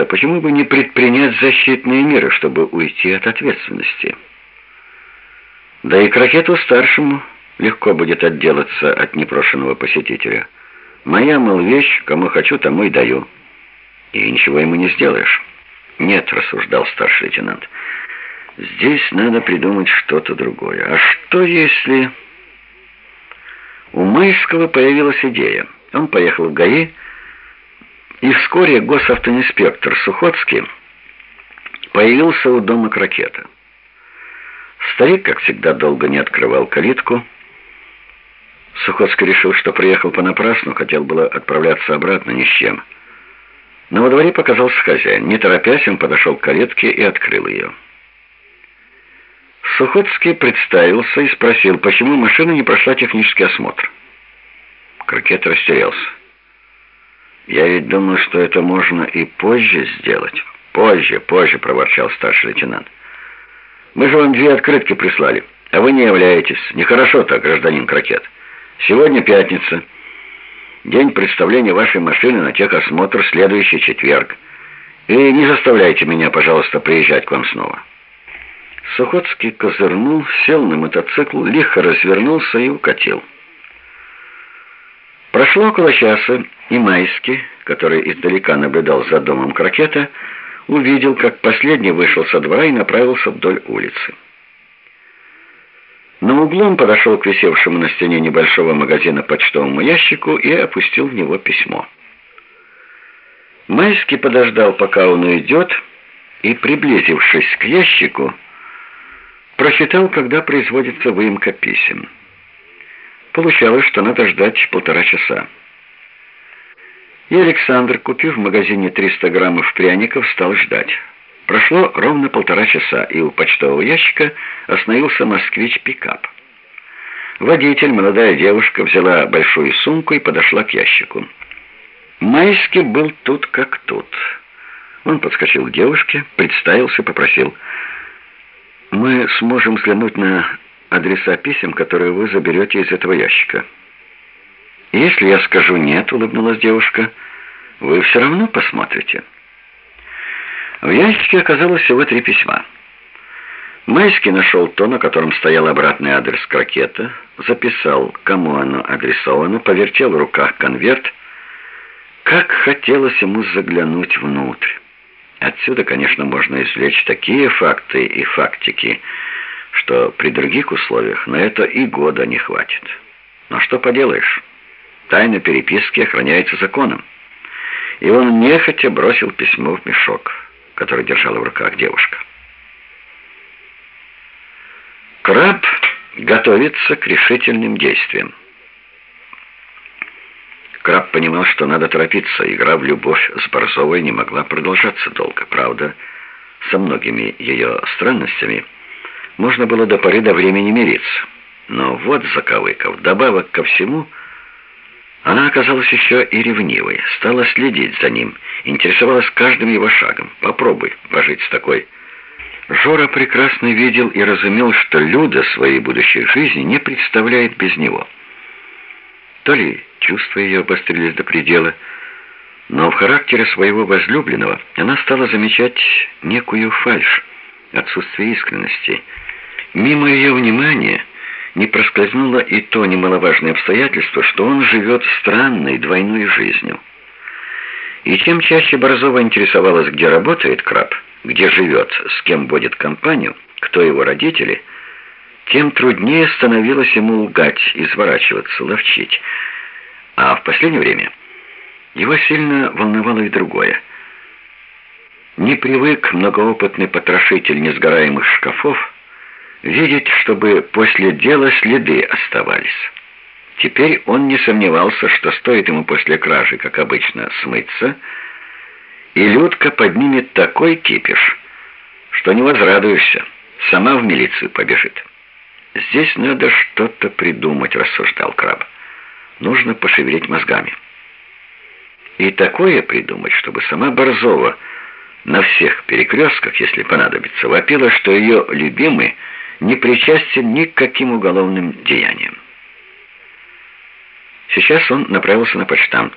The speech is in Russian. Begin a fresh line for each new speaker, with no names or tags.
то почему бы не предпринять защитные меры, чтобы уйти от ответственности? Да и Кракету-старшему легко будет отделаться от непрошенного посетителя. Моя, мол, вещь, кому хочу, тому и даю. И ничего ему не сделаешь. Нет, рассуждал старший лейтенант, здесь надо придумать что-то другое. А что если... У Майского появилась идея. Он поехал в ГАИ, и вскоре госавтоинспектор Сухоцкий появился у дома Кракета. Старик, как всегда, долго не открывал калитку. Сухоцкий решил, что приехал понапрасну, хотел было отправляться обратно ни с чем. Но во дворе показался хозяин. Не торопясь, он подошел к калитке и открыл ее. Сухоцкий представился и спросил, почему машина не прошла технический осмотр. Кракет растерялся. «Я ведь думал, что это можно и позже сделать». «Позже, позже», — проворчал старший лейтенант. «Мы же вам две открытки прислали, а вы не являетесь. Нехорошо так, гражданин Кракет. Сегодня пятница. День представления вашей машины на техосмотр следующий четверг. И не заставляйте меня, пожалуйста, приезжать к вам снова». Сухоцкий козырнул, сел на мотоцикл, лихо развернулся и укатил. Прошло около часа, и Майский, который издалека наблюдал за домом Кракета, увидел, как последний вышел со двора и направился вдоль улицы. На углом подошел к висевшему на стене небольшого магазина почтовому ящику и опустил в него письмо. Майский подождал, пока он уйдет, и, приблизившись к ящику, прочитал, когда производится выемка писем. Получалось, что надо ждать полтора часа. И Александр, купив в магазине 300 граммов пряников, стал ждать. Прошло ровно полтора часа, и у почтового ящика остановился москвич-пикап. Водитель, молодая девушка, взяла большую сумку и подошла к ящику. Майский был тут как тут. Он подскочил к девушке, представился, попросил. «Мы сможем взглянуть на адреса писем, которые вы заберете из этого ящика». «Если я скажу «нет», — улыбнулась девушка, — «вы все равно посмотрите». В ящике оказалось всего три письма. Майский нашел то, на котором стоял обратный адрес крокета, записал, кому оно адресовано, повертел в руках конверт. Как хотелось ему заглянуть внутрь. Отсюда, конечно, можно извлечь такие факты и фактики, что при других условиях на это и года не хватит. Но что поделаешь, тайна переписки охраняется законом. И он нехотя бросил письмо в мешок, который держала в руках девушка. Краб готовится к решительным действиям. Краб понимал, что надо торопиться. Игра в любовь с Борзовой не могла продолжаться долго. Правда, со многими ее странностями – можно было до поры до времени мириться. Но вот заковыка, вдобавок ко всему, она оказалась еще и ревнивой, стала следить за ним, интересовалась каждым его шагом. Попробуй пожить с такой. Жора прекрасно видел и разумел, что Люда своей будущей жизни не представляет без него. То ли чувства ее обострились до предела, но в характере своего возлюбленного она стала замечать некую фальшь, отсутствие искренности – Мимо ее внимания не проскользнуло и то немаловажное обстоятельство, что он живет странной двойной жизнью. И чем чаще Борзова интересовалась, где работает краб, где живет, с кем водит компанию, кто его родители, тем труднее становилось ему лгать, изворачиваться, ловчить. А в последнее время его сильно волновало и другое. Не привык многоопытный потрошитель несгораемых шкафов видеть, чтобы после дела следы оставались. Теперь он не сомневался, что стоит ему после кражи, как обычно, смыться, и Людка поднимет такой кипиш, что не возрадуешься, сама в милицию побежит. «Здесь надо что-то придумать», — рассуждал краб. «Нужно пошевелить мозгами». И такое придумать, чтобы сама Борзова на всех перекрестках, если понадобится, вопила, что ее любимый — не причастен ни к каким уголовным деяниям. Сейчас он направился на почтамт.